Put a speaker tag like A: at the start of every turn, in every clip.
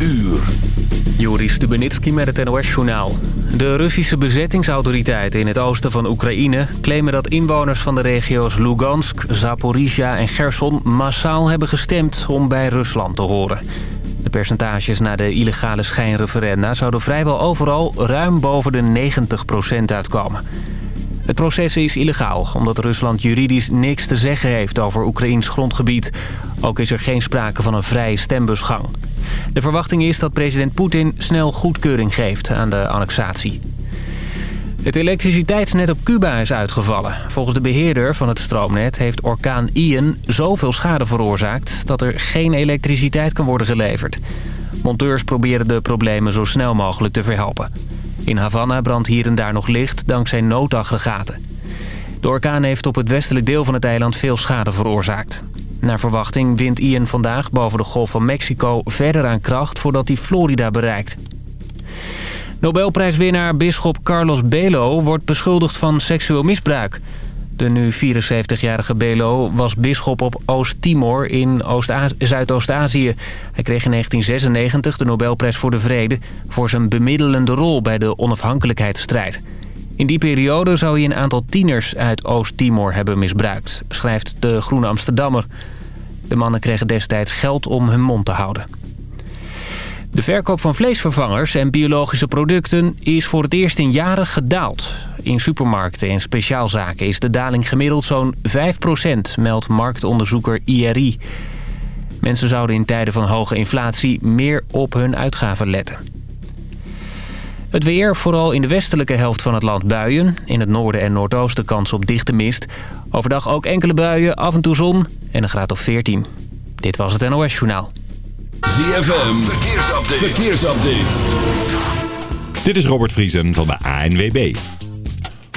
A: uur.
B: Joris Stubenitski met het NOS-journaal. De Russische bezettingsautoriteiten in het oosten van Oekraïne... claimen dat inwoners van de regio's Lugansk, Zaporizhia en Gerson... massaal hebben gestemd om bij Rusland te horen. De percentages na de illegale schijnreferenda... zouden vrijwel overal ruim boven de 90% uitkomen. Het proces is illegaal, omdat Rusland juridisch niks te zeggen heeft over Oekraïns grondgebied. Ook is er geen sprake van een vrije stembusgang. De verwachting is dat president Poetin snel goedkeuring geeft aan de annexatie. Het elektriciteitsnet op Cuba is uitgevallen. Volgens de beheerder van het stroomnet heeft orkaan Ian zoveel schade veroorzaakt... dat er geen elektriciteit kan worden geleverd. Monteurs proberen de problemen zo snel mogelijk te verhelpen. In Havana brandt hier en daar nog licht dankzij noodaggregaten. De orkaan heeft op het westelijk deel van het eiland veel schade veroorzaakt. Naar verwachting wint Ian vandaag boven de Golf van Mexico verder aan kracht voordat hij Florida bereikt. Nobelprijswinnaar bisschop Carlos Belo wordt beschuldigd van seksueel misbruik. De nu 74-jarige Belo was bisschop op Oost-Timor in Zuidoost-Azië. Hij kreeg in 1996 de Nobelprijs voor de Vrede... voor zijn bemiddelende rol bij de onafhankelijkheidsstrijd. In die periode zou hij een aantal tieners uit Oost-Timor hebben misbruikt... schrijft de Groene Amsterdammer. De mannen kregen destijds geld om hun mond te houden. De verkoop van vleesvervangers en biologische producten is voor het eerst in jaren gedaald. In supermarkten en speciaalzaken is de daling gemiddeld zo'n 5%, meldt marktonderzoeker IRI. Mensen zouden in tijden van hoge inflatie meer op hun uitgaven letten. Het weer, vooral in de westelijke helft van het land buien. In het noorden en noordoosten kans op dichte mist. Overdag ook enkele buien, af en toe zon en een graad of 14. Dit was het NOS Journaal.
A: ZFM, verkeersupdate. verkeersupdate.
C: Dit is Robert Vriesen van de ANWB.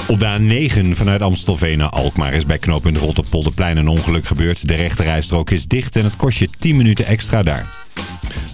C: Op de A9 vanuit Amstelveen naar Alkmaar is bij knooppunt Rotterpolderplein een ongeluk gebeurd. De rechterrijstrook is dicht en het kost je 10 minuten extra daar.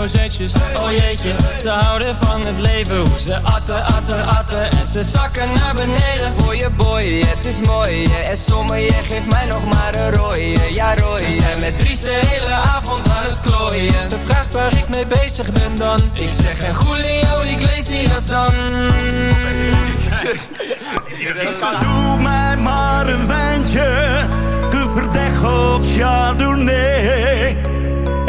D: Rozetjes Oh jeetje, ze houden van het leven. Hoe ze atten, atten, atten En ze zakken naar beneden.
E: Voor je boy, het is mooi En sommige geeft mij nog maar een rooie. Ja rooie. We
D: zijn met Dries de hele avond aan het klooien. Ze vraagt waar ik mee bezig ben dan? Ik zeg en Julio Iglesias dan.
F: Doe mij maar een wijntje. Verdeg of Chardonnay.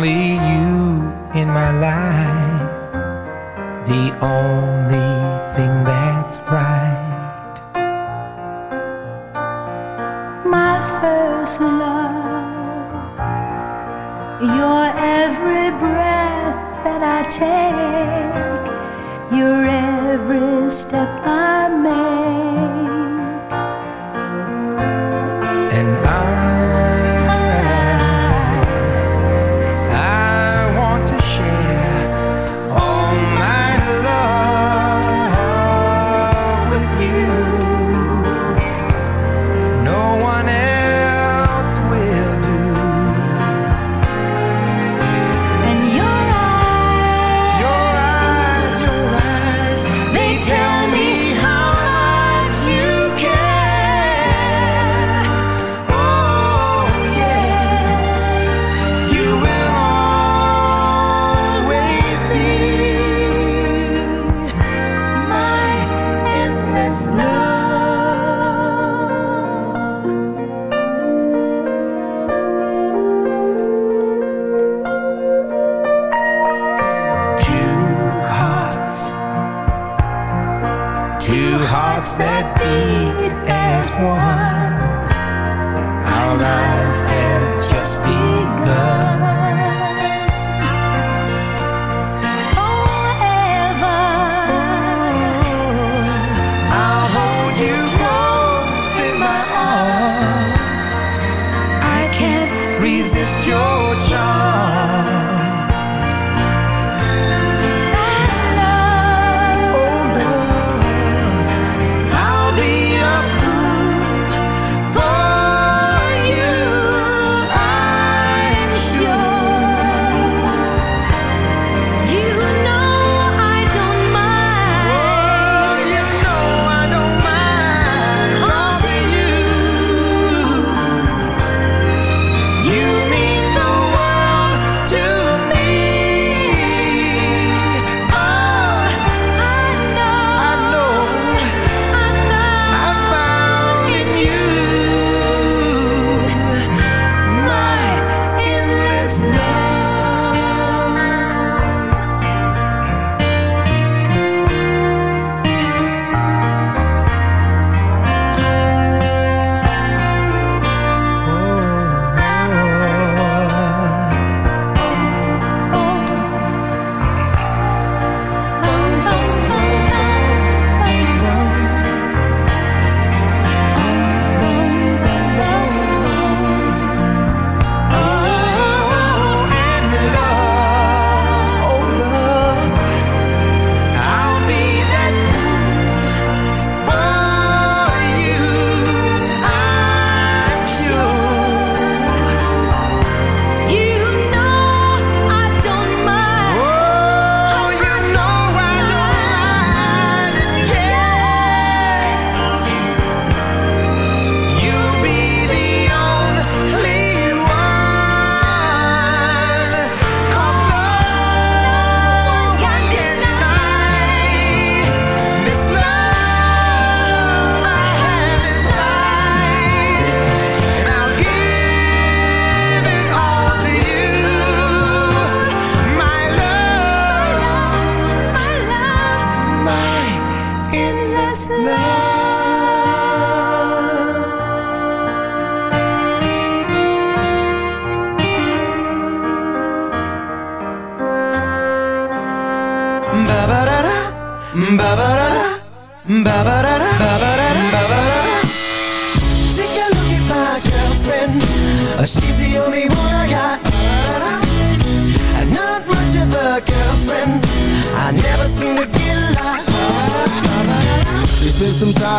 G: only you in my life, the only
H: thing that's right.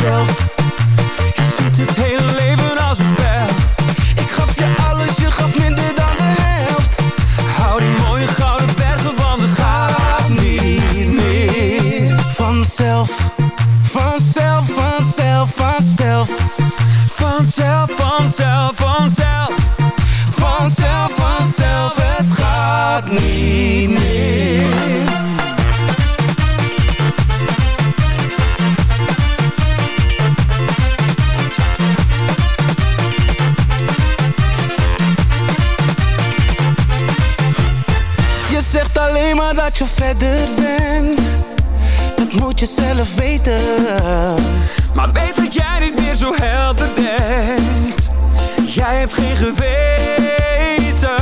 I: myself. je verder bent, dat moet je zelf weten. Maar weet dat jij niet meer zo helder bent. Jij hebt geen geweten.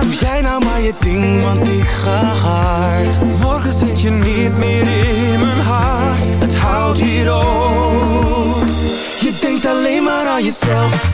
I: Doe jij nou maar je ding, want ik ga hard. Morgen zit je niet meer in mijn hart. Het houdt hier op. Je denkt alleen maar aan jezelf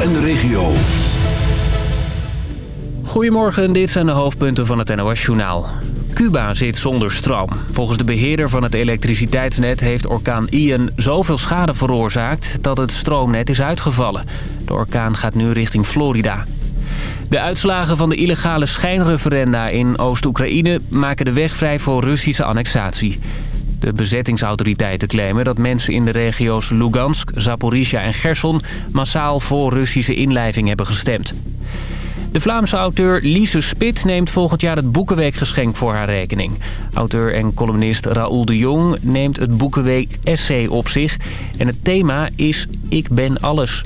A: En de regio.
B: Goedemorgen, dit zijn de hoofdpunten van het NOS-journaal. Cuba zit zonder stroom. Volgens de beheerder van het elektriciteitsnet heeft orkaan Ian zoveel schade veroorzaakt dat het stroomnet is uitgevallen. De orkaan gaat nu richting Florida. De uitslagen van de illegale schijnreferenda in Oost-Oekraïne maken de weg vrij voor Russische annexatie. De bezettingsautoriteiten claimen dat mensen in de regio's Lugansk, Zaporizhia en Gerson massaal voor Russische inlijving hebben gestemd. De Vlaamse auteur Lise Spit neemt volgend jaar het Boekenweekgeschenk voor haar rekening. Auteur en columnist Raoul de Jong neemt het Boekenweek Essay op zich. En het thema is Ik ben alles.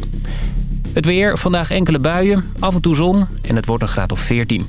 B: Het weer, vandaag enkele buien, af en toe zon en het wordt een graad of 14.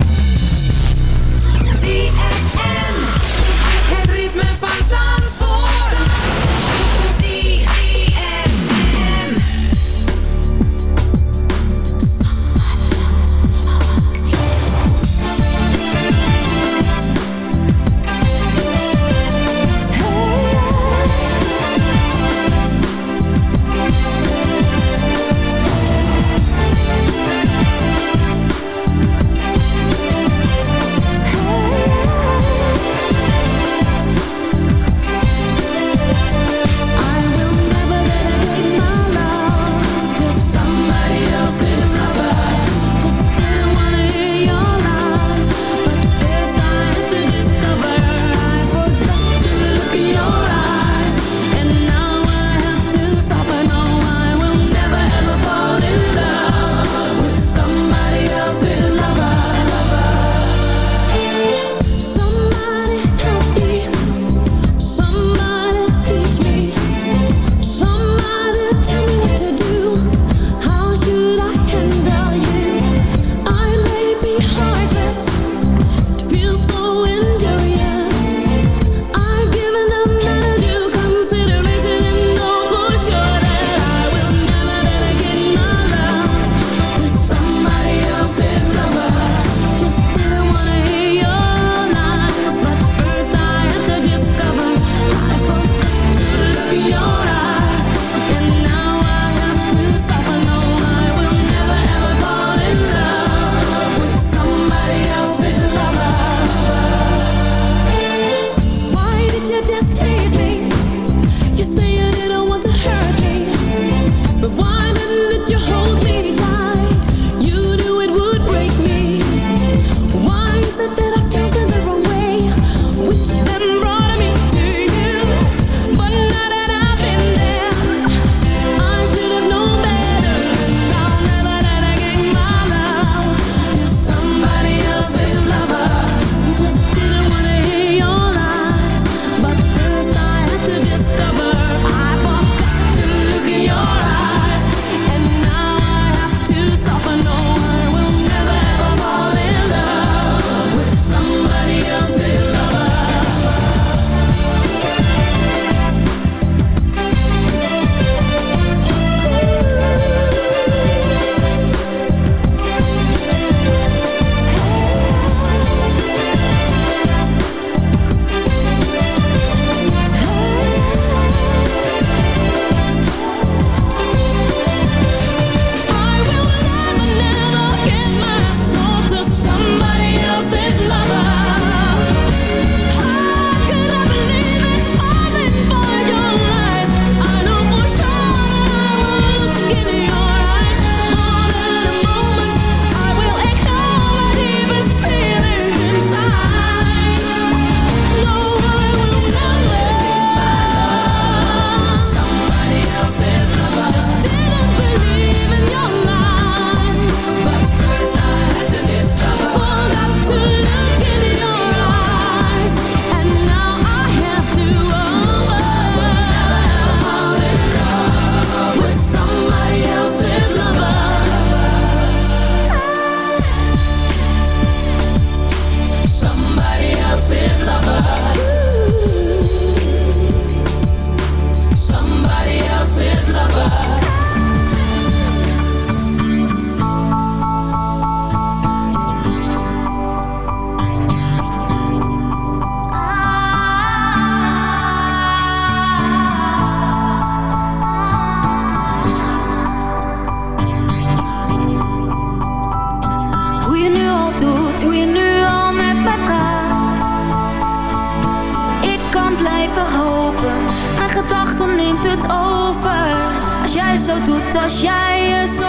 J: Zo doet, als jij je zo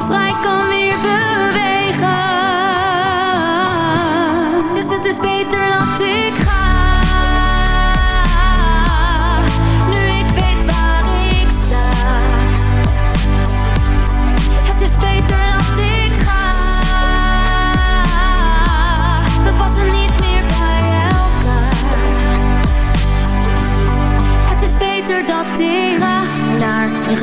J: vogelvrij kan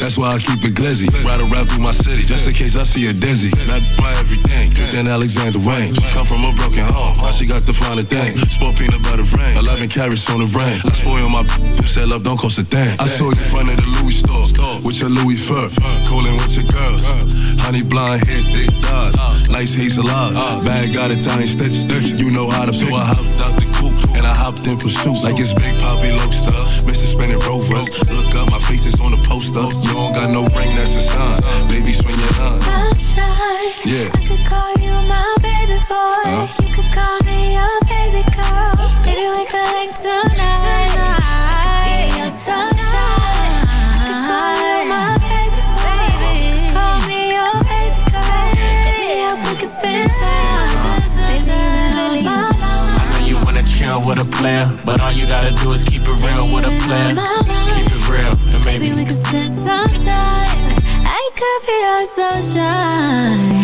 K: That's why I keep it glizzy. Ride around through my city. Just in case I see a dizzy. Not buy everything. Than Alexander Wayne. Come from a broken home. Now she got the finer thing. Sport peanut butter rain. 11 carrots on the rain. I spoil my who said love don't cost a thing. I saw you in front of the Louis store. With your Louis fur. Cooling with your girls. Honey blonde hair, thick thighs. Nice hazel eyes. Bag got Italian stitches. You know how to pick. So I hopped out the coupe and I hopped in pursuit. Like it's Big Poppy Lobster. Mr. Spinning Rovers. Look up, my face is on the poster. You don't got no ring, that's a sign. Baby, swing your line.
L: Sunshine.
K: Yeah.
L: I could call you my baby boy. You could
M: with a player, but all you gotta do is keep it real with a plan. Keep it real, and maybe
L: Maybe we could spend some time. I could be your sunshine.